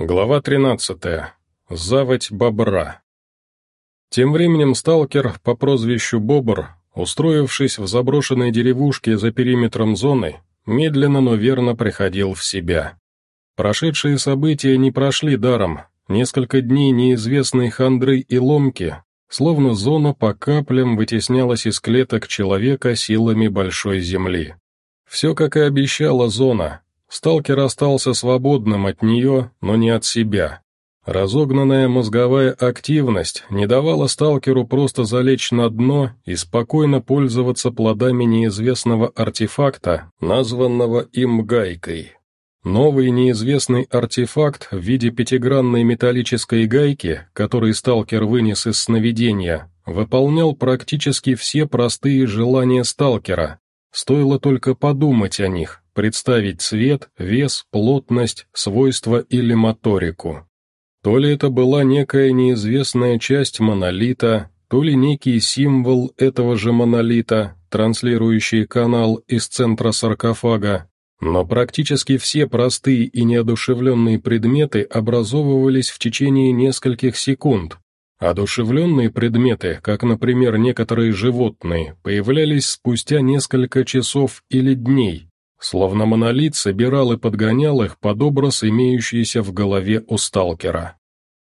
Глава 13. Заводь бобра. Тем временем сталкер по прозвищу Бобр, устроившись в заброшенной деревушке за периметром зоны, медленно, но верно приходил в себя. Прошедшие события не прошли даром, несколько дней неизвестной хандры и ломки, словно зона по каплям вытеснялась из клеток человека силами большой земли. Все, как и обещала зона, Сталкер остался свободным от нее, но не от себя. Разогнанная мозговая активность не давала сталкеру просто залечь на дно и спокойно пользоваться плодами неизвестного артефакта, названного им гайкой. Новый неизвестный артефакт в виде пятигранной металлической гайки, который сталкер вынес из сновидения, выполнял практически все простые желания сталкера. Стоило только подумать о них, представить цвет, вес, плотность, свойства или моторику. То ли это была некая неизвестная часть монолита, то ли некий символ этого же монолита, транслирующий канал из центра саркофага, но практически все простые и неодушевленные предметы образовывались в течение нескольких секунд. Одушевленные предметы, как, например, некоторые животные, появлялись спустя несколько часов или дней, Словно монолит собирал и подгонял их под образ, имеющийся в голове у сталкера.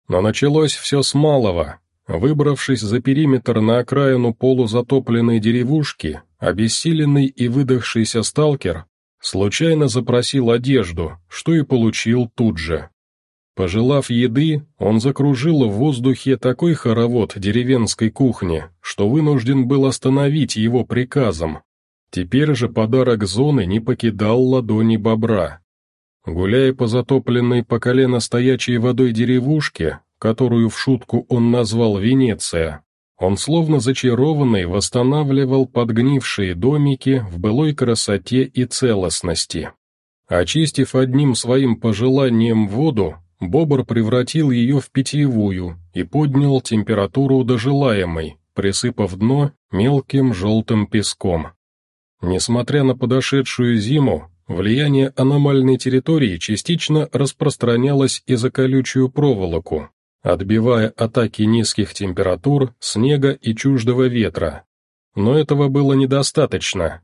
Но началось все с малого. Выбравшись за периметр на окраину полузатопленной деревушки, обессиленный и выдохшийся сталкер случайно запросил одежду, что и получил тут же. Пожелав еды, он закружил в воздухе такой хоровод деревенской кухни, что вынужден был остановить его приказом, Теперь же подарок зоны не покидал ладони бобра. Гуляя по затопленной по колено стоячей водой деревушке, которую в шутку он назвал Венеция, он словно зачарованный восстанавливал подгнившие домики в былой красоте и целостности. Очистив одним своим пожеланием воду, Бобр превратил ее в питьевую и поднял температуру до желаемой, присыпав дно мелким желтым песком. Несмотря на подошедшую зиму, влияние аномальной территории частично распространялось и за колючую проволоку, отбивая атаки низких температур, снега и чуждого ветра. Но этого было недостаточно.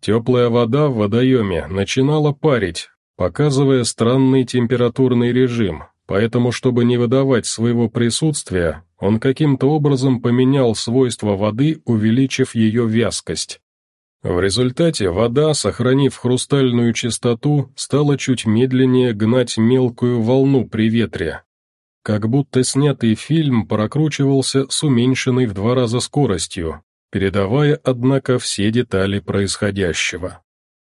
Теплая вода в водоеме начинала парить, показывая странный температурный режим, поэтому, чтобы не выдавать своего присутствия, он каким-то образом поменял свойства воды, увеличив ее вязкость. В результате вода, сохранив хрустальную чистоту, стала чуть медленнее гнать мелкую волну при ветре. Как будто снятый фильм прокручивался с уменьшенной в два раза скоростью, передавая, однако, все детали происходящего.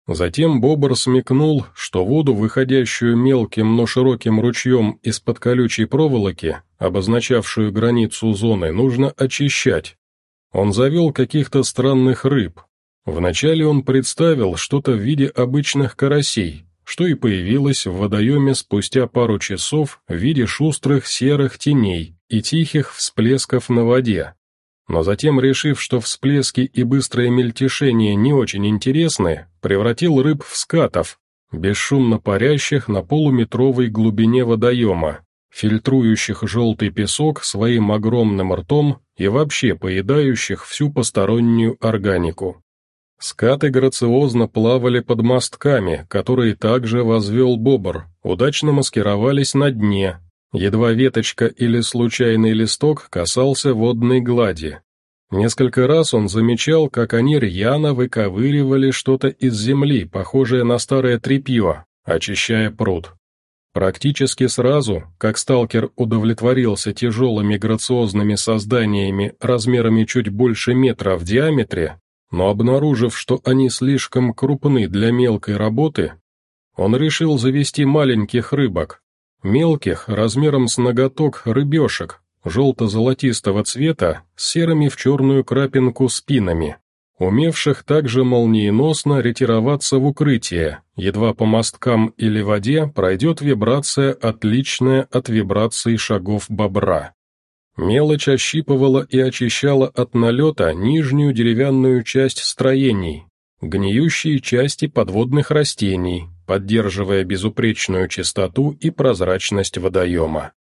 Затем Бобр смекнул, что воду, выходящую мелким, но широким ручьем из-под колючей проволоки, обозначавшую границу зоны, нужно очищать. Он завел каких-то странных рыб, Вначале он представил что-то в виде обычных карасей, что и появилось в водоеме спустя пару часов в виде шустрых серых теней и тихих всплесков на воде. Но затем, решив, что всплески и быстрое мельтешение не очень интересны, превратил рыб в скатов, бесшумно парящих на полуметровой глубине водоема, фильтрующих желтый песок своим огромным ртом и вообще поедающих всю постороннюю органику. Скаты грациозно плавали под мостками, которые также возвел бобр, удачно маскировались на дне. Едва веточка или случайный листок касался водной глади. Несколько раз он замечал, как они рьяно выковыривали что-то из земли, похожее на старое тряпье, очищая пруд. Практически сразу, как сталкер удовлетворился тяжелыми грациозными созданиями размерами чуть больше метра в диаметре, но обнаружив, что они слишком крупны для мелкой работы, он решил завести маленьких рыбок, мелких, размером с ноготок рыбешек, желто-золотистого цвета, с серыми в черную крапинку спинами, умевших также молниеносно ретироваться в укрытие, едва по мосткам или воде пройдет вибрация, отличная от вибрации шагов бобра. Мелочь ощипывала и очищала от налета нижнюю деревянную часть строений, гниющие части подводных растений, поддерживая безупречную чистоту и прозрачность водоема.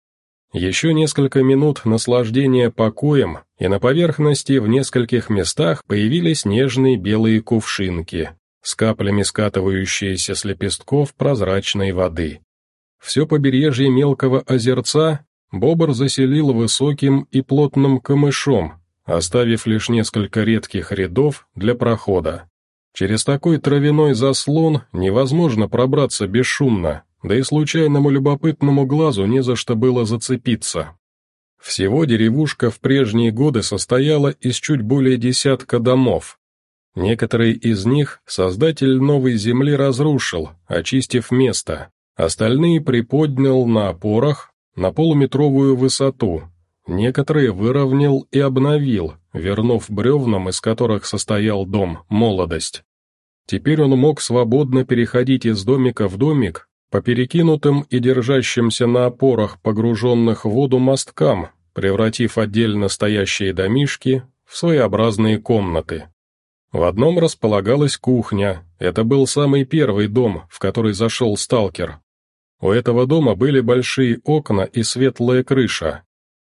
Еще несколько минут наслаждения покоем, и на поверхности в нескольких местах появились нежные белые кувшинки, с каплями скатывающиеся с лепестков прозрачной воды. Все побережье мелкого озерца Бобр заселил высоким и плотным камышом, оставив лишь несколько редких рядов для прохода. Через такой травяной заслон невозможно пробраться бесшумно, да и случайному любопытному глазу не за что было зацепиться. Всего деревушка в прежние годы состояла из чуть более десятка домов. Некоторые из них создатель новой земли разрушил, очистив место, остальные приподнял на опорах на полуметровую высоту, некоторые выровнял и обновил, вернув бревнам, из которых состоял дом, молодость. Теперь он мог свободно переходить из домика в домик по перекинутым и держащимся на опорах погруженных в воду мосткам, превратив отдельно стоящие домишки в своеобразные комнаты. В одном располагалась кухня, это был самый первый дом, в который зашел сталкер. У этого дома были большие окна и светлая крыша.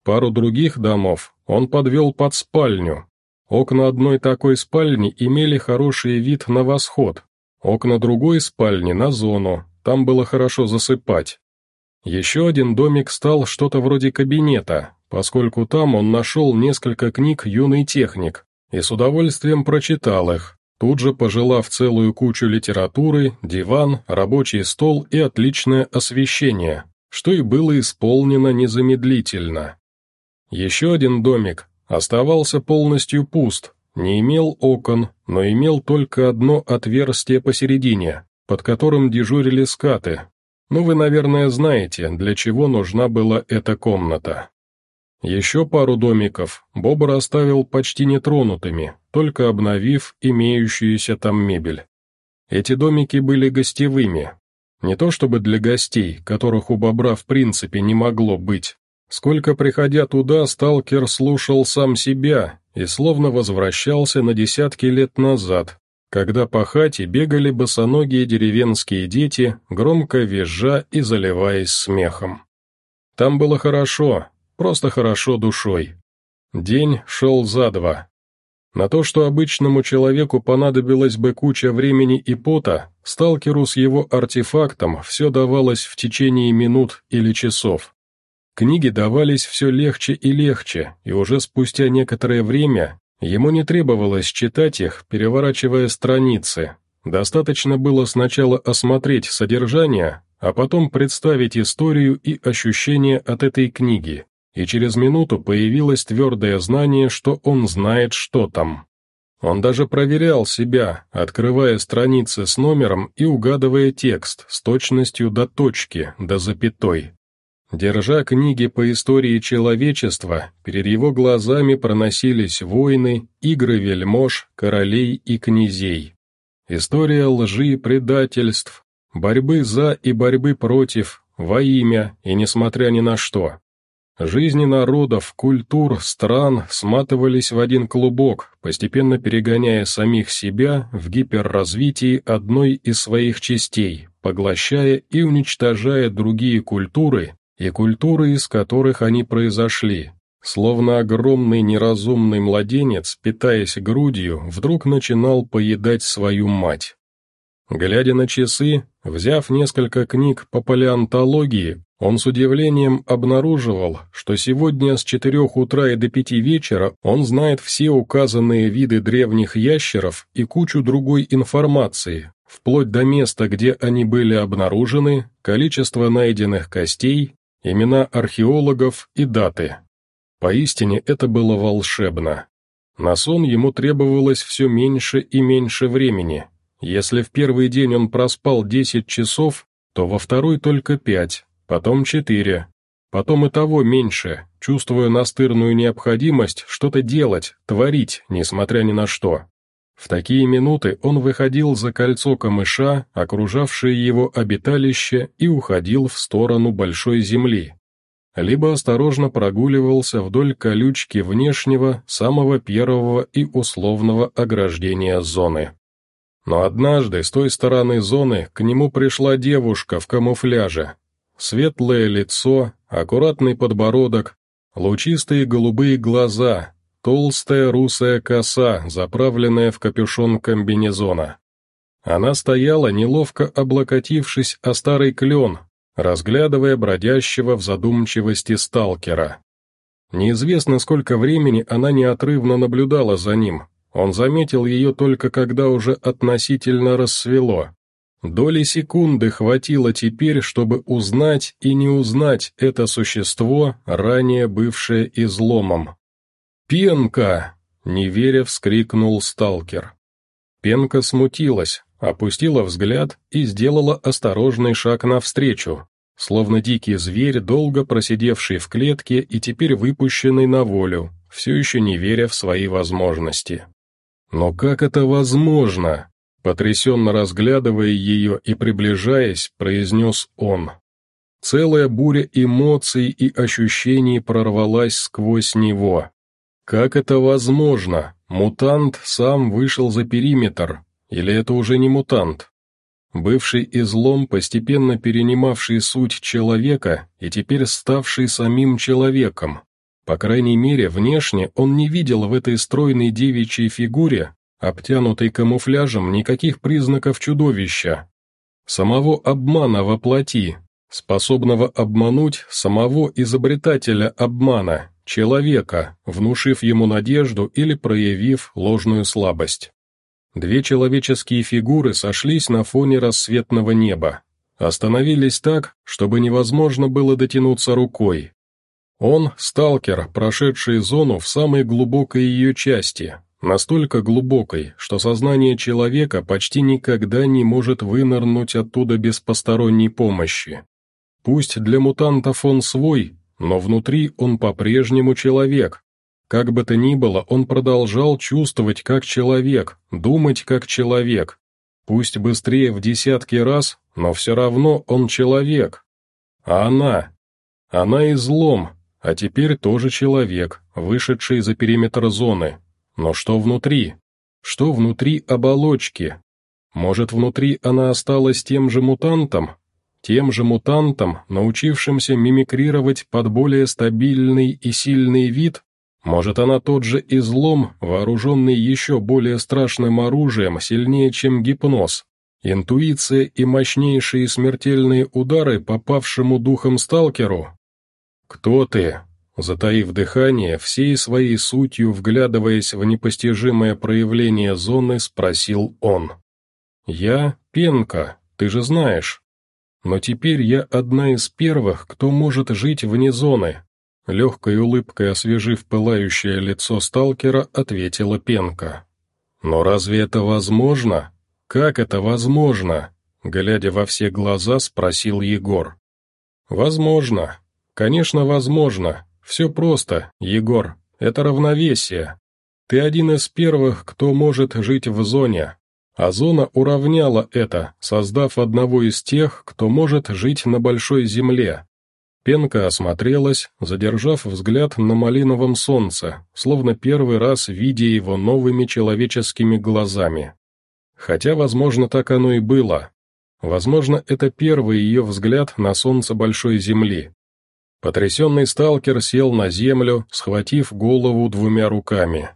Пару других домов он подвел под спальню. Окна одной такой спальни имели хороший вид на восход, окна другой спальни на зону, там было хорошо засыпать. Еще один домик стал что-то вроде кабинета, поскольку там он нашел несколько книг «Юный техник» и с удовольствием прочитал их, тут же пожелав целую кучу литературы, диван, рабочий стол и отличное освещение, что и было исполнено незамедлительно. Еще один домик оставался полностью пуст, не имел окон, но имел только одно отверстие посередине, под которым дежурили скаты. Ну, вы, наверное, знаете, для чего нужна была эта комната. Еще пару домиков Бобр оставил почти нетронутыми, только обновив имеющуюся там мебель. Эти домики были гостевыми. Не то чтобы для гостей, которых у бобра в принципе не могло быть. Сколько приходя туда, сталкер слушал сам себя и словно возвращался на десятки лет назад, когда по хате бегали босоногие деревенские дети, громко визжа и заливаясь смехом. Там было хорошо, просто хорошо душой. День шел за два. На то, что обычному человеку понадобилось бы куча времени и пота, сталкеру с его артефактом все давалось в течение минут или часов. Книги давались все легче и легче, и уже спустя некоторое время Ему не требовалось читать их, переворачивая страницы. Достаточно было сначала осмотреть содержание, а потом представить историю и ощущения от этой книги, и через минуту появилось твердое знание, что он знает, что там. Он даже проверял себя, открывая страницы с номером и угадывая текст с точностью до точки, до запятой. Держа книги по истории человечества, перед его глазами проносились войны, игры вельмож, королей и князей. История лжи предательств, борьбы за и борьбы против, во имя и несмотря ни на что. Жизни народов, культур, стран сматывались в один клубок, постепенно перегоняя самих себя в гиперразвитии одной из своих частей, поглощая и уничтожая другие культуры и культуры, из которых они произошли. Словно огромный неразумный младенец, питаясь грудью, вдруг начинал поедать свою мать. Глядя на часы, взяв несколько книг по палеонтологии, он с удивлением обнаруживал, что сегодня с четырех утра и до пяти вечера он знает все указанные виды древних ящеров и кучу другой информации, вплоть до места, где они были обнаружены, количество найденных костей, имена археологов и даты. Поистине это было волшебно. На сон ему требовалось все меньше и меньше времени. Если в первый день он проспал 10 часов, то во второй только 5, потом 4, потом и того меньше, чувствуя настырную необходимость что-то делать, творить, несмотря ни на что. В такие минуты он выходил за кольцо камыша, окружавшее его обиталище, и уходил в сторону большой земли. Либо осторожно прогуливался вдоль колючки внешнего, самого первого и условного ограждения зоны. Но однажды с той стороны зоны к нему пришла девушка в камуфляже. Светлое лицо, аккуратный подбородок, лучистые голубые глаза, толстая русая коса, заправленная в капюшон комбинезона. Она стояла, неловко облокотившись о старый клен, разглядывая бродящего в задумчивости сталкера. Неизвестно, сколько времени она неотрывно наблюдала за ним. Он заметил ее только когда уже относительно рассвело. Доли секунды хватило теперь, чтобы узнать и не узнать это существо, ранее бывшее изломом. «Пенка!» — неверя вскрикнул сталкер. Пенка смутилась, опустила взгляд и сделала осторожный шаг навстречу, словно дикий зверь, долго просидевший в клетке и теперь выпущенный на волю, все еще не веря в свои возможности. «Но как это возможно?» Потрясенно разглядывая ее и приближаясь, произнес он. Целая буря эмоций и ощущений прорвалась сквозь него. Как это возможно? Мутант сам вышел за периметр. Или это уже не мутант? Бывший излом, постепенно перенимавший суть человека и теперь ставший самим человеком. По крайней мере, внешне он не видел в этой стройной девичьей фигуре, обтянутой камуфляжем, никаких признаков чудовища. Самого обмана во плоти, способного обмануть самого изобретателя обмана, человека, внушив ему надежду или проявив ложную слабость. Две человеческие фигуры сошлись на фоне рассветного неба. Остановились так, чтобы невозможно было дотянуться рукой. Он — сталкер, прошедший зону в самой глубокой ее части, настолько глубокой, что сознание человека почти никогда не может вынырнуть оттуда без посторонней помощи. Пусть для мутантов он свой, но внутри он по-прежнему человек, как бы то ни было, он продолжал чувствовать как человек, думать как человек. Пусть быстрее в десятки раз, но все равно он человек. А она? Она излом, а теперь тоже человек, вышедший за периметр зоны. Но что внутри? Что внутри оболочки? Может, внутри она осталась тем же мутантом? Тем же мутантом, научившимся мимикрировать под более стабильный и сильный вид? Может, она тот же излом, вооруженный еще более страшным оружием, сильнее, чем гипноз. Интуиция и мощнейшие смертельные удары попавшему духом сталкеру? «Кто ты?» Затаив дыхание, всей своей сутью вглядываясь в непостижимое проявление зоны, спросил он. «Я Пенка, ты же знаешь. Но теперь я одна из первых, кто может жить вне зоны, Легкой улыбкой освежив пылающее лицо сталкера, ответила Пенка. «Но разве это возможно? Как это возможно?» Глядя во все глаза, спросил Егор. «Возможно. Конечно, возможно. Все просто, Егор. Это равновесие. Ты один из первых, кто может жить в зоне. А зона уравняла это, создав одного из тех, кто может жить на большой земле. Пенка осмотрелась, задержав взгляд на малиновом солнце, словно первый раз видя его новыми человеческими глазами. Хотя, возможно, так оно и было. Возможно, это первый ее взгляд на солнце Большой Земли. Потрясенный сталкер сел на землю, схватив голову двумя руками.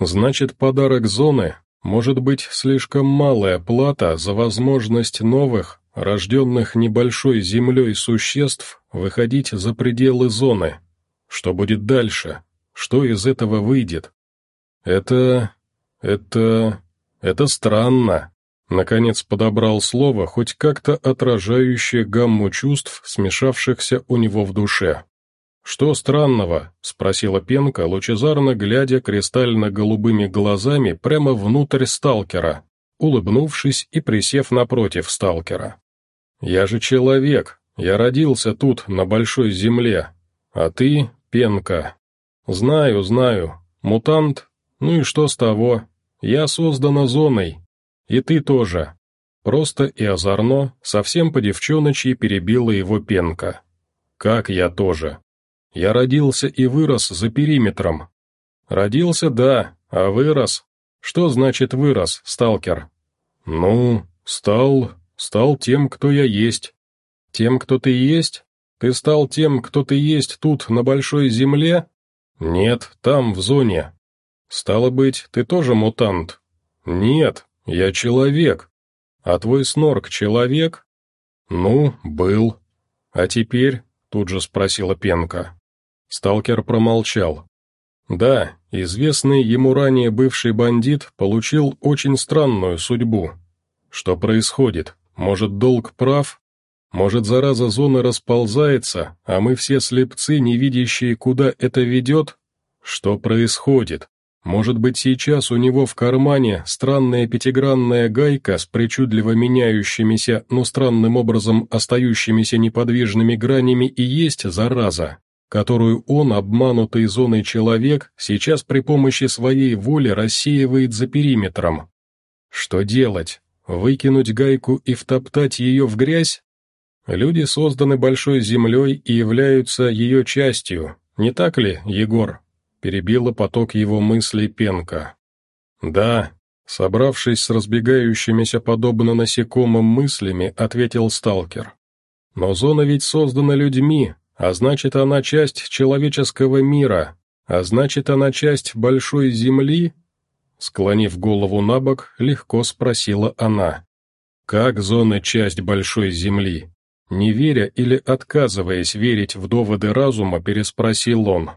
Значит, подарок зоны может быть слишком малая плата за возможность новых, рожденных небольшой землей существ, выходить за пределы зоны. Что будет дальше? Что из этого выйдет? Это... это... это странно. Наконец подобрал слово, хоть как-то отражающее гамму чувств, смешавшихся у него в душе. «Что странного?» — спросила Пенка, лучезарно глядя кристально-голубыми глазами прямо внутрь сталкера, улыбнувшись и присев напротив сталкера. «Я же человек, я родился тут, на большой земле, а ты — пенка. Знаю, знаю, мутант, ну и что с того? Я создана зоной, и ты тоже». Просто и озорно, совсем по девчоночьи перебила его пенка. «Как я тоже? Я родился и вырос за периметром». «Родился, да, а вырос? Что значит вырос, сталкер?» «Ну, стал... стал тем, кто я есть». «Тем, кто ты есть? Ты стал тем, кто ты есть тут, на большой земле?» «Нет, там, в зоне». «Стало быть, ты тоже мутант?» «Нет, я человек». «А твой снорк человек?» «Ну, был». «А теперь?» — тут же спросила Пенка. Сталкер промолчал. Да, известный ему ранее бывший бандит получил очень странную судьбу. Что происходит? Может, долг прав? Может, зараза зоны расползается, а мы все слепцы, не видящие, куда это ведет? Что происходит? Может быть, сейчас у него в кармане странная пятигранная гайка с причудливо меняющимися, но странным образом остающимися неподвижными гранями и есть зараза? которую он, обманутый зоной человек, сейчас при помощи своей воли рассеивает за периметром. Что делать? Выкинуть гайку и втоптать ее в грязь? Люди созданы большой землей и являются ее частью, не так ли, Егор? Перебила поток его мыслей Пенка. Да, собравшись с разбегающимися подобно насекомым мыслями, ответил сталкер. Но зона ведь создана людьми, а значит, она часть человеческого мира, а значит, она часть большой земли?» Склонив голову на бок, легко спросила она. «Как зона часть большой земли?» Не веря или отказываясь верить в доводы разума, переспросил он.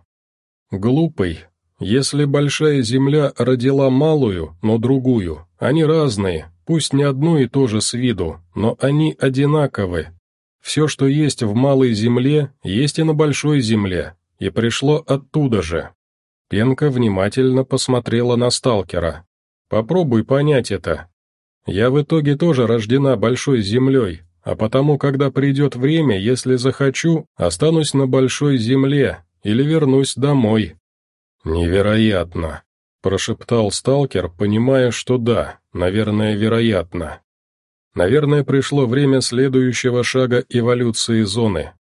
«Глупый. Если большая земля родила малую, но другую, они разные, пусть не одно и то же с виду, но они одинаковы, все, что есть в малой земле, есть и на большой земле, и пришло оттуда же. Пенка внимательно посмотрела на сталкера. «Попробуй понять это. Я в итоге тоже рождена большой землей, а потому, когда придет время, если захочу, останусь на большой земле или вернусь домой». «Невероятно», — прошептал сталкер, понимая, что да, наверное, вероятно. Наверное, пришло время следующего шага эволюции зоны.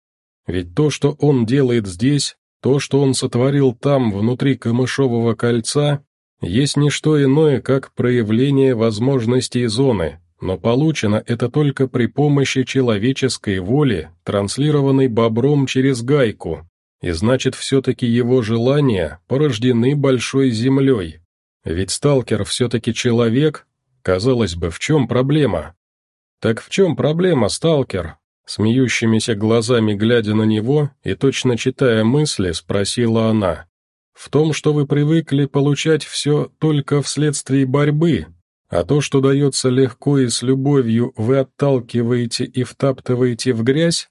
Ведь то, что он делает здесь, то, что он сотворил там, внутри камышового кольца, есть не что иное, как проявление возможностей зоны, но получено это только при помощи человеческой воли, транслированной бобром через гайку, и значит все-таки его желания порождены большой землей. Ведь сталкер все-таки человек, казалось бы, в чем проблема? «Так в чем проблема, сталкер?» Смеющимися глазами глядя на него и точно читая мысли, спросила она. «В том, что вы привыкли получать все только вследствие борьбы, а то, что дается легко и с любовью, вы отталкиваете и втаптываете в грязь?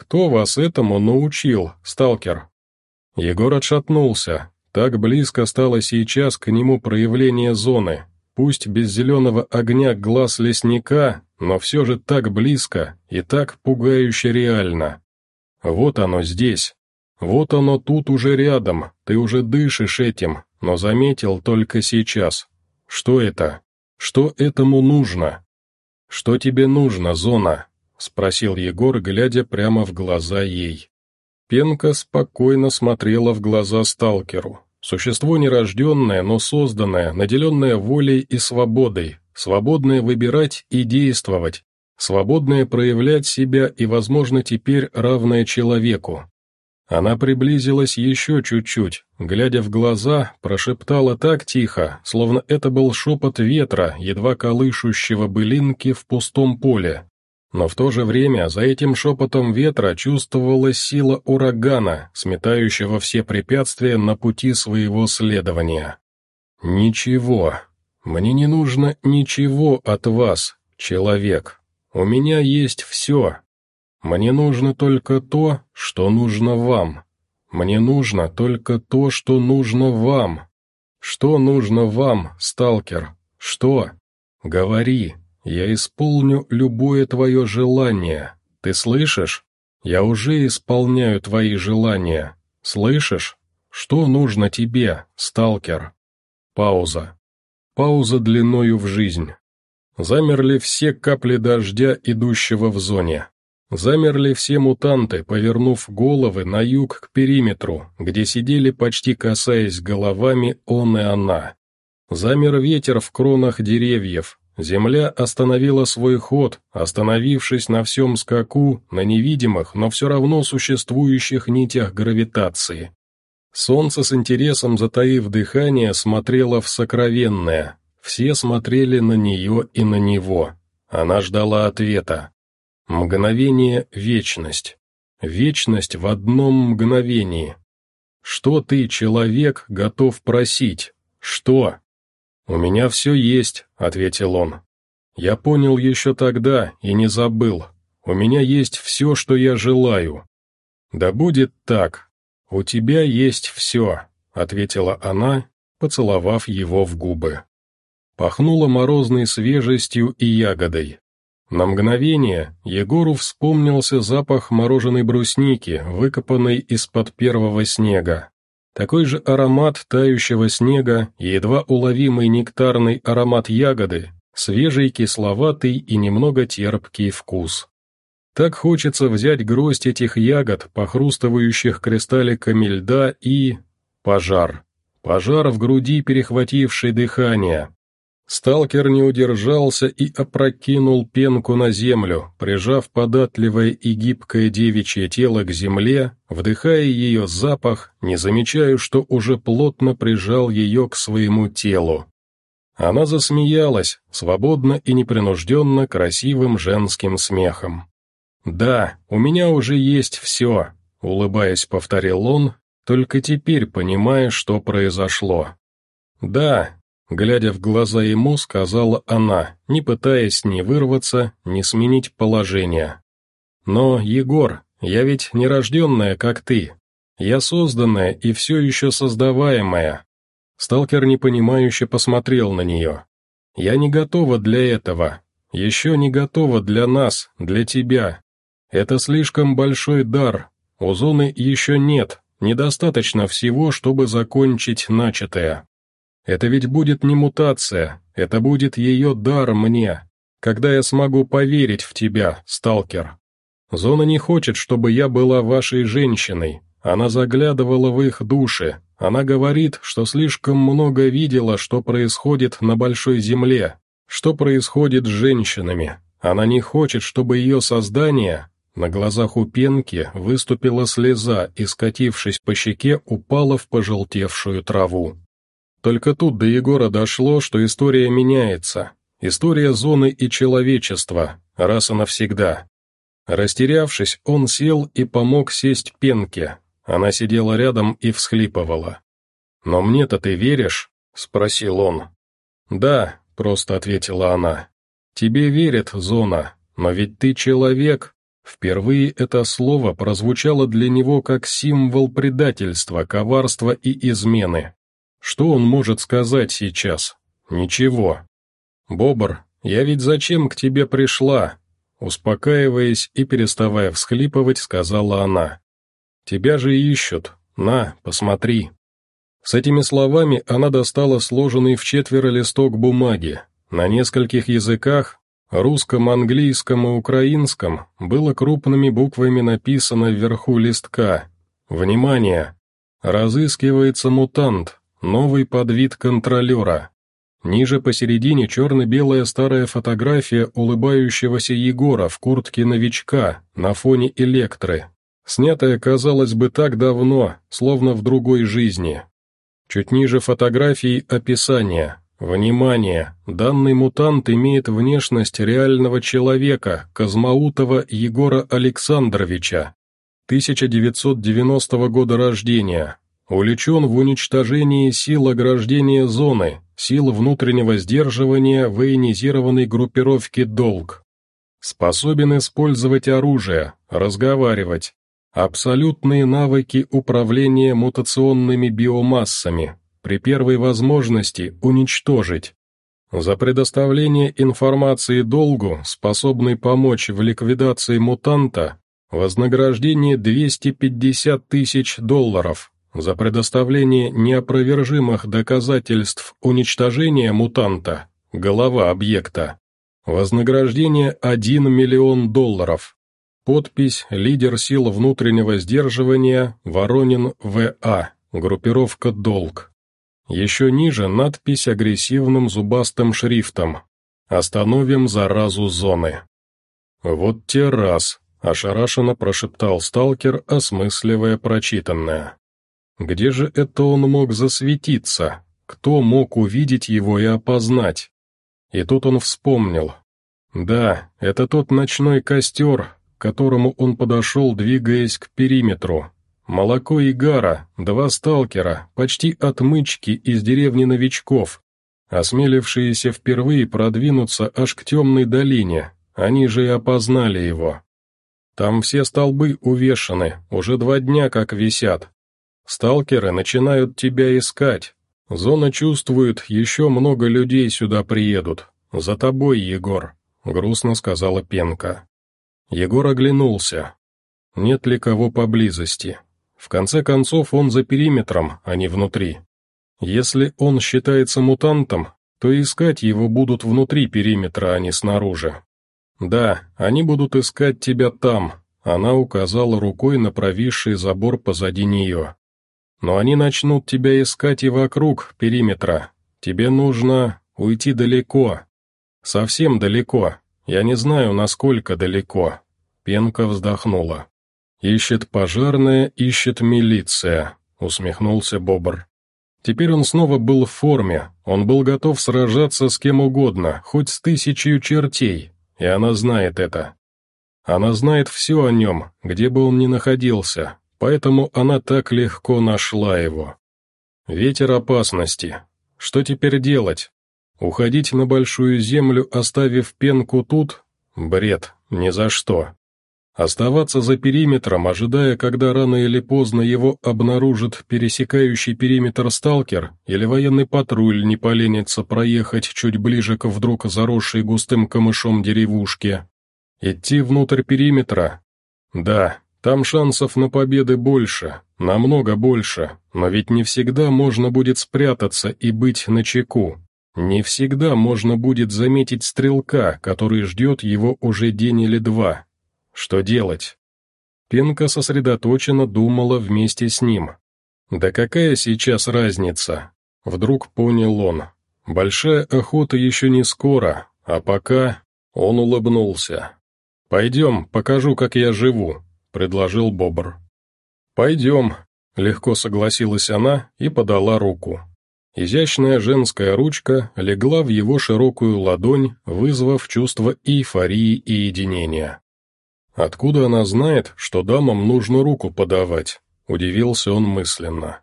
Кто вас этому научил, сталкер?» Егор отшатнулся. Так близко стало сейчас к нему проявление зоны. Пусть без зеленого огня глаз лесника, но все же так близко и так пугающе реально. Вот оно здесь. Вот оно тут уже рядом, ты уже дышишь этим, но заметил только сейчас. Что это? Что этому нужно? Что тебе нужно, Зона? Спросил Егор, глядя прямо в глаза ей. Пенка спокойно смотрела в глаза сталкеру. Существо нерожденное, но созданное, наделенное волей и свободой, свободное выбирать и действовать, свободное проявлять себя и, возможно, теперь равное человеку. Она приблизилась еще чуть-чуть, глядя в глаза, прошептала так тихо, словно это был шепот ветра, едва колышущего былинки в пустом поле. Но в то же время за этим шепотом ветра чувствовалась сила урагана, сметающего все препятствия на пути своего следования. «Ничего. Мне не нужно ничего от вас, человек. У меня есть все. Мне нужно только то, что нужно вам. Мне нужно только то, что нужно вам. Что нужно вам, сталкер? Что? Говори». Я исполню любое твое желание. Ты слышишь? Я уже исполняю твои желания. Слышишь? Что нужно тебе, сталкер? Пауза. Пауза длиною в жизнь. Замерли все капли дождя, идущего в зоне. Замерли все мутанты, повернув головы на юг к периметру, где сидели почти касаясь головами он и она. Замер ветер в кронах деревьев, Земля остановила свой ход, остановившись на всем скаку, на невидимых, но все равно существующих нитях гравитации. Солнце с интересом, затаив дыхание, смотрело в сокровенное. Все смотрели на нее и на него. Она ждала ответа. Мгновение — вечность. Вечность в одном мгновении. Что ты, человек, готов просить? Что? «У меня все есть», — ответил он. «Я понял еще тогда и не забыл. У меня есть все, что я желаю». «Да будет так. У тебя есть все», — ответила она, поцеловав его в губы. Пахнуло морозной свежестью и ягодой. На мгновение Егору вспомнился запах мороженой брусники, выкопанной из-под первого снега. Такой же аромат тающего снега и едва уловимый нектарный аромат ягоды, свежий, кисловатый и немного терпкий вкус. Так хочется взять гроздь этих ягод, похрустывающих кристалликами льда, и... пожар. Пожар в груди, перехвативший дыхание. Сталкер не удержался и опрокинул пенку на землю, прижав податливое и гибкое девичье тело к земле, вдыхая ее запах, не замечая, что уже плотно прижал ее к своему телу. Она засмеялась, свободно и непринужденно красивым женским смехом. «Да, у меня уже есть все», — улыбаясь, повторил он, только теперь понимая, что произошло. «Да, Глядя в глаза ему, сказала она, не пытаясь ни вырваться, ни сменить положение. «Но, Егор, я ведь не рожденная, как ты. Я созданная и все еще создаваемая». Сталкер непонимающе посмотрел на нее. «Я не готова для этого. Еще не готова для нас, для тебя. Это слишком большой дар. У зоны еще нет, недостаточно всего, чтобы закончить начатое». Это ведь будет не мутация, это будет ее дар мне, когда я смогу поверить в тебя, сталкер. Зона не хочет, чтобы я была вашей женщиной, она заглядывала в их души, она говорит, что слишком много видела, что происходит на Большой Земле, что происходит с женщинами. Она не хочет, чтобы ее создание... На глазах у Пенки выступила слеза и, скатившись по щеке, упала в пожелтевшую траву. Только тут до Егора дошло, что история меняется. История зоны и человечества, раз и навсегда. Растерявшись, он сел и помог сесть Пенке. Она сидела рядом и всхлипывала. «Но мне-то ты веришь?» — спросил он. «Да», — просто ответила она. «Тебе верит зона, но ведь ты человек». Впервые это слово прозвучало для него как символ предательства, коварства и измены. Что он может сказать сейчас? Ничего. «Бобр, я ведь зачем к тебе пришла?» Успокаиваясь и переставая всхлипывать, сказала она. «Тебя же ищут. На, посмотри». С этими словами она достала сложенный в четверо листок бумаги. На нескольких языках, русском, английском и украинском, было крупными буквами написано вверху листка. «Внимание! Разыскивается мутант, Новый подвид контролера. Ниже посередине черно-белая старая фотография улыбающегося Егора в куртке новичка на фоне электры. Снятая, казалось бы, так давно, словно в другой жизни. Чуть ниже фотографии описание. Внимание! Данный мутант имеет внешность реального человека, Казмаутова Егора Александровича. 1990 года рождения, Увлечен в уничтожении сил ограждения зоны, сил внутреннего сдерживания военизированной группировки «Долг». Способен использовать оружие, разговаривать. Абсолютные навыки управления мутационными биомассами. При первой возможности уничтожить. За предоставление информации долгу, способной помочь в ликвидации мутанта, вознаграждение 250 тысяч долларов, за предоставление неопровержимых доказательств уничтожения мутанта, голова объекта. Вознаграждение 1 миллион долларов. Подпись «Лидер сил внутреннего сдерживания Воронин В.А. Группировка «Долг». Еще ниже надпись агрессивным зубастым шрифтом. Остановим заразу зоны». «Вот те раз», — ошарашенно прошептал сталкер, осмысливая прочитанное. «Где же это он мог засветиться? Кто мог увидеть его и опознать?» И тут он вспомнил. «Да, это тот ночной костер, к которому он подошел, двигаясь к периметру. Молоко и Гара, два сталкера, почти отмычки из деревни новичков, осмелившиеся впервые продвинуться аж к темной долине, они же и опознали его. Там все столбы увешаны, уже два дня как висят. Сталкеры начинают тебя искать. Зона чувствует, еще много людей сюда приедут. За тобой, Егор», — грустно сказала Пенка. Егор оглянулся. Нет ли кого поблизости? В конце концов, он за периметром, а не внутри. Если он считается мутантом, то искать его будут внутри периметра, а не снаружи. Да, они будут искать тебя там, она указала рукой на провисший забор позади нее. Но они начнут тебя искать и вокруг периметра. Тебе нужно уйти далеко. Совсем далеко. Я не знаю, насколько далеко. Пенка вздохнула. «Ищет пожарная, ищет милиция», — усмехнулся Бобр. Теперь он снова был в форме, он был готов сражаться с кем угодно, хоть с тысячью чертей, и она знает это. Она знает все о нем, где бы он ни находился, поэтому она так легко нашла его. Ветер опасности. Что теперь делать? Уходить на большую землю, оставив пенку тут? Бред, ни за что. Оставаться за периметром, ожидая, когда рано или поздно его обнаружит пересекающий периметр сталкер или военный патруль не поленится проехать чуть ближе к вдруг заросшей густым камышом деревушке. Идти внутрь периметра? Да, там шансов на победы больше, намного больше, но ведь не всегда можно будет спрятаться и быть начеку. Не всегда можно будет заметить стрелка, который ждет его уже день или два, что делать? Пенка сосредоточенно думала вместе с ним. «Да какая сейчас разница?» Вдруг понял он. «Большая охота еще не скоро, а пока...» Он улыбнулся. «Пойдем, покажу, как я живу», — предложил Бобр. «Пойдем», — легко согласилась она и подала руку. Изящная женская ручка легла в его широкую ладонь, вызвав чувство эйфории и единения. Откуда она знает, что дамам нужно руку подавать? Удивился он мысленно.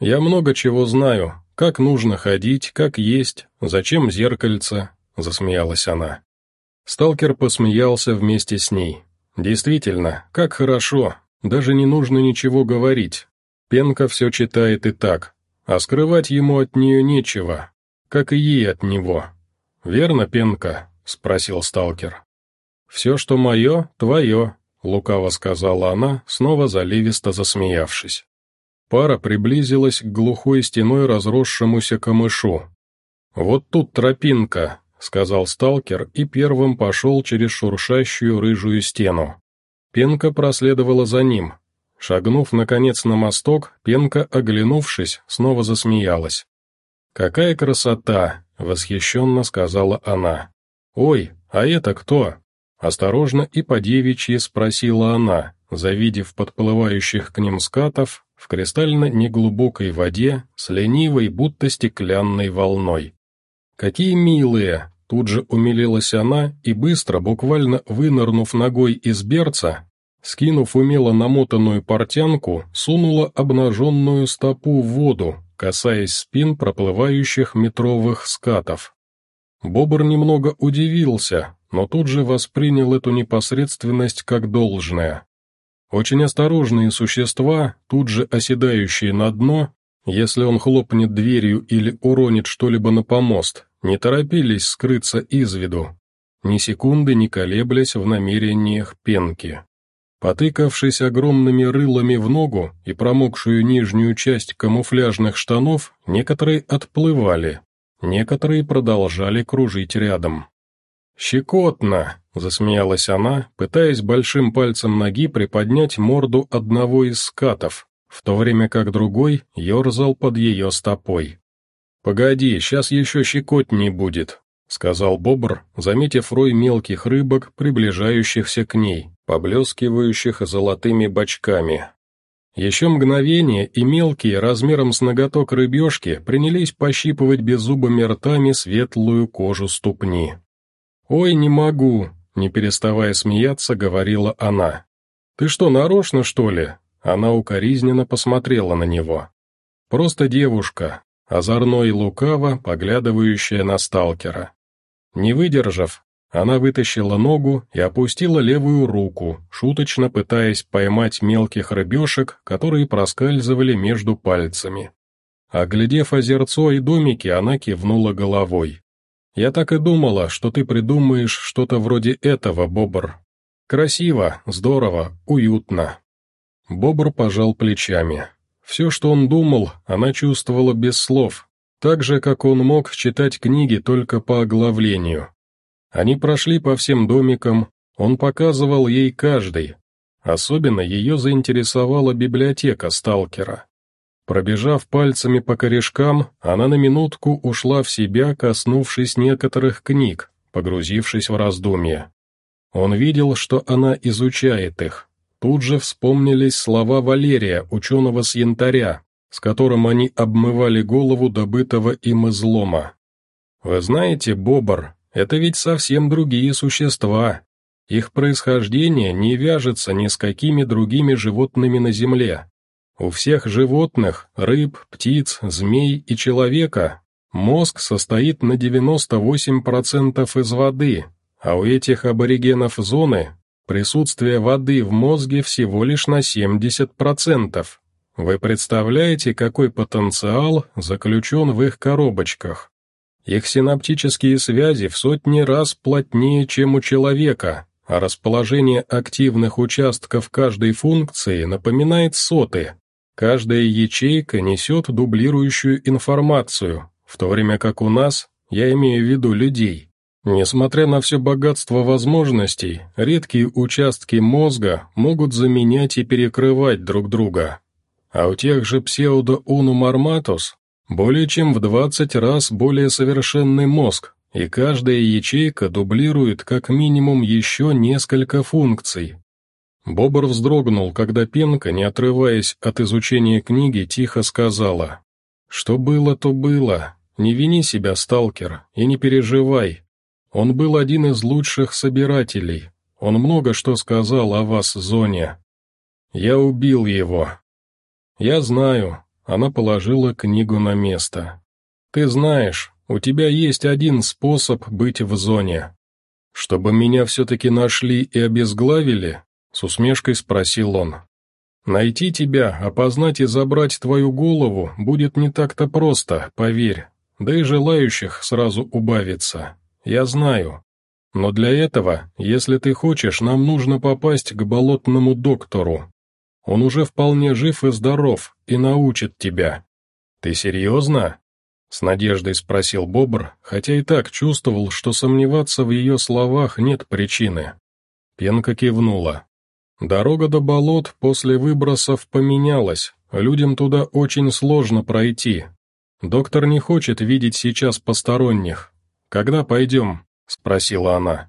Я много чего знаю, как нужно ходить, как есть, зачем зеркальце, засмеялась она. Сталкер посмеялся вместе с ней. Действительно, как хорошо, даже не нужно ничего говорить. Пенка все читает и так, а скрывать ему от нее нечего, как и ей от него. «Верно, Пенка?» — спросил сталкер. «Все, что мое, твое», — лукаво сказала она, снова заливисто засмеявшись. Пара приблизилась к глухой стеной разросшемуся камышу. «Вот тут тропинка», — сказал сталкер и первым пошел через шуршащую рыжую стену. Пенка проследовала за ним. Шагнув, наконец, на мосток, Пенка, оглянувшись, снова засмеялась. «Какая красота!» — восхищенно сказала она. «Ой, а это кто?» Осторожно и по-девичьи спросила она, завидев подплывающих к ним скатов в кристально неглубокой воде с ленивой, будто стеклянной волной. «Какие милые!» Тут же умилилась она и быстро, буквально вынырнув ногой из берца, скинув умело намотанную портянку, сунула обнаженную стопу в воду, касаясь спин проплывающих метровых скатов. Бобр немного удивился, но тут же воспринял эту непосредственность как должное. Очень осторожные существа, тут же оседающие на дно, если он хлопнет дверью или уронит что-либо на помост, не торопились скрыться из виду, ни секунды не колеблясь в намерениях пенки. Потыкавшись огромными рылами в ногу и промокшую нижнюю часть камуфляжных штанов, некоторые отплывали, некоторые продолжали кружить рядом. «Щекотно!» — засмеялась она, пытаясь большим пальцем ноги приподнять морду одного из скатов, в то время как другой ерзал под ее стопой. «Погоди, сейчас еще щекотней будет», — сказал Бобр, заметив рой мелких рыбок, приближающихся к ней, поблескивающих золотыми бочками. Еще мгновение, и мелкие, размером с ноготок рыбешки, принялись пощипывать беззубыми ртами светлую кожу ступни. «Ой, не могу!» — не переставая смеяться, говорила она. «Ты что, нарочно, что ли?» Она укоризненно посмотрела на него. «Просто девушка, озорно и лукаво, поглядывающая на сталкера. Не выдержав, она вытащила ногу и опустила левую руку, шуточно пытаясь поймать мелких рыбешек, которые проскальзывали между пальцами. Оглядев озерцо и домики, она кивнула головой. «Я так и думала, что ты придумаешь что-то вроде этого, Бобр. Красиво, здорово, уютно». Бобр пожал плечами. Все, что он думал, она чувствовала без слов, так же, как он мог читать книги только по оглавлению. Они прошли по всем домикам, он показывал ей каждый. Особенно ее заинтересовала библиотека сталкера. Пробежав пальцами по корешкам, она на минутку ушла в себя, коснувшись некоторых книг, погрузившись в раздумья. Он видел, что она изучает их. Тут же вспомнились слова Валерия, ученого с янтаря, с которым они обмывали голову добытого им излома. «Вы знаете, Бобр, это ведь совсем другие существа. Их происхождение не вяжется ни с какими другими животными на Земле. У всех животных, рыб, птиц, змей и человека, мозг состоит на 98% из воды, а у этих аборигенов зоны присутствие воды в мозге всего лишь на 70%. Вы представляете, какой потенциал заключен в их коробочках? Их синаптические связи в сотни раз плотнее, чем у человека, а расположение активных участков каждой функции напоминает соты. Каждая ячейка несет дублирующую информацию, в то время как у нас, я имею в виду людей, несмотря на все богатство возможностей, редкие участки мозга могут заменять и перекрывать друг друга. А у тех же псевдо-уну более чем в 20 раз более совершенный мозг, и каждая ячейка дублирует как минимум еще несколько функций. Бобр вздрогнул, когда Пенка, не отрываясь от изучения книги, тихо сказала. «Что было, то было. Не вини себя, сталкер, и не переживай. Он был один из лучших собирателей. Он много что сказал о вас, Зоне. Я убил его. Я знаю, она положила книгу на место. «Ты знаешь, у тебя есть один способ быть в зоне. Чтобы меня все-таки нашли и обезглавили?» С усмешкой спросил он. «Найти тебя, опознать и забрать твою голову будет не так-то просто, поверь. Да и желающих сразу убавится. Я знаю. Но для этого, если ты хочешь, нам нужно попасть к болотному доктору. Он уже вполне жив и здоров и научит тебя. Ты серьезно?» С надеждой спросил Бобр, хотя и так чувствовал, что сомневаться в ее словах нет причины. Пенка кивнула. Дорога до болот после выбросов поменялась, людям туда очень сложно пройти. Доктор не хочет видеть сейчас посторонних. «Когда пойдем?» — спросила она.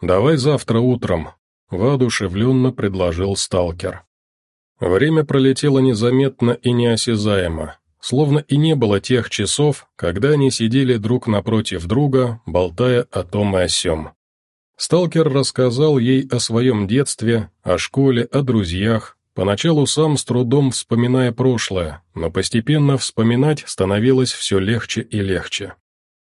«Давай завтра утром», — воодушевленно предложил сталкер. Время пролетело незаметно и неосязаемо, словно и не было тех часов, когда они сидели друг напротив друга, болтая о том и о сём. Сталкер рассказал ей о своем детстве, о школе, о друзьях, поначалу сам с трудом вспоминая прошлое, но постепенно вспоминать становилось все легче и легче.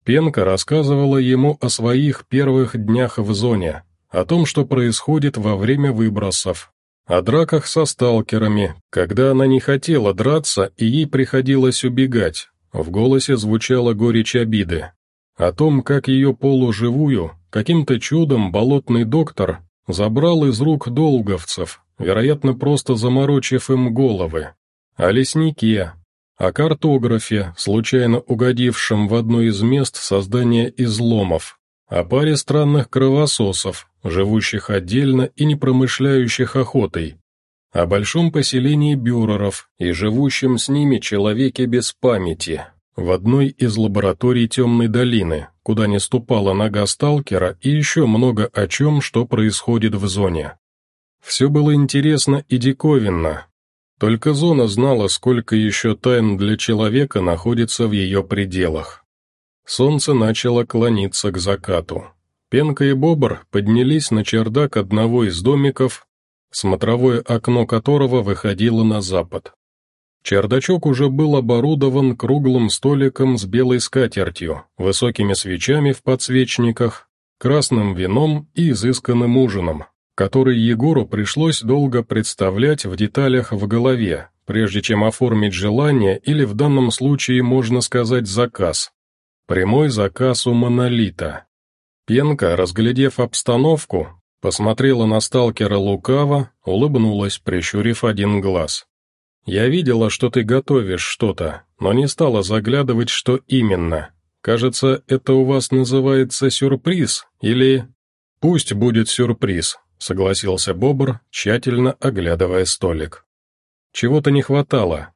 Пенка рассказывала ему о своих первых днях в зоне, о том, что происходит во время выбросов, о драках со сталкерами, когда она не хотела драться и ей приходилось убегать. В голосе звучала горечь обиды. О том, как ее полуживую, каким-то чудом болотный доктор забрал из рук долговцев, вероятно, просто заморочив им головы. О леснике, о картографе, случайно угодившем в одно из мест создания изломов, о паре странных кровососов, живущих отдельно и не промышляющих охотой, о большом поселении бюреров и живущем с ними человеке без памяти, в одной из лабораторий Темной долины, куда не ступала нога сталкера и еще много о чем, что происходит в зоне. Все было интересно и диковинно. Только зона знала, сколько еще тайн для человека находится в ее пределах. Солнце начало клониться к закату. Пенка и Бобр поднялись на чердак одного из домиков, смотровое окно которого выходило на запад. Чердачок уже был оборудован круглым столиком с белой скатертью, высокими свечами в подсвечниках, красным вином и изысканным ужином, который Егору пришлось долго представлять в деталях в голове, прежде чем оформить желание или в данном случае можно сказать заказ. Прямой заказ у монолита. Пенка, разглядев обстановку, посмотрела на сталкера лукаво, улыбнулась, прищурив один глаз. «Я видела, что ты готовишь что-то, но не стала заглядывать, что именно. Кажется, это у вас называется сюрприз, или...» «Пусть будет сюрприз», — согласился Бобр, тщательно оглядывая столик. Чего-то не хватало.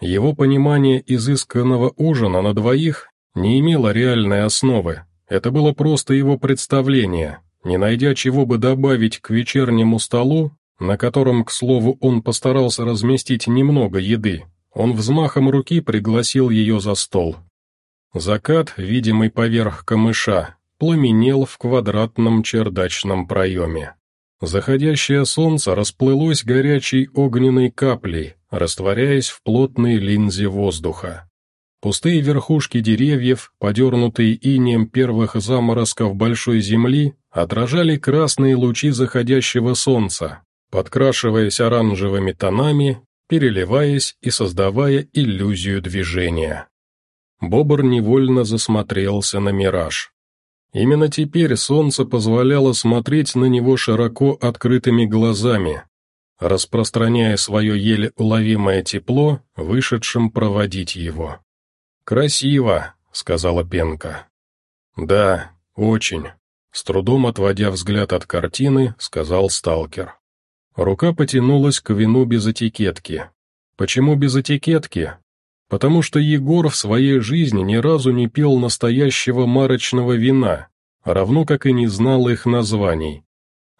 Его понимание изысканного ужина на двоих не имело реальной основы. Это было просто его представление. Не найдя чего бы добавить к вечернему столу, на котором, к слову, он постарался разместить немного еды, он взмахом руки пригласил ее за стол. Закат, видимый поверх камыша, пламенел в квадратном чердачном проеме. Заходящее солнце расплылось горячей огненной каплей, растворяясь в плотной линзе воздуха. Пустые верхушки деревьев, подернутые инеем первых заморозков большой земли, отражали красные лучи заходящего солнца, подкрашиваясь оранжевыми тонами, переливаясь и создавая иллюзию движения. Бобр невольно засмотрелся на мираж. Именно теперь солнце позволяло смотреть на него широко открытыми глазами, распространяя свое еле уловимое тепло, вышедшим проводить его. «Красиво», — сказала Пенка. «Да, очень», — с трудом отводя взгляд от картины, сказал сталкер. Рука потянулась к вину без этикетки. Почему без этикетки? Потому что Егор в своей жизни ни разу не пил настоящего марочного вина, равно как и не знал их названий.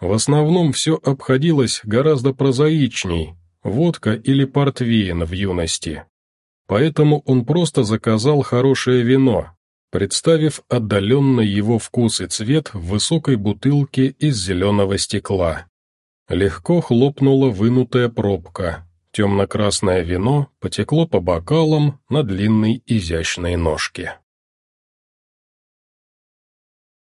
В основном все обходилось гораздо прозаичней, водка или портвейн в юности. Поэтому он просто заказал хорошее вино, представив отдаленно его вкус и цвет в высокой бутылке из зеленого стекла. Легко хлопнула вынутая пробка. Темно-красное вино потекло по бокалам на длинной изящной ножке.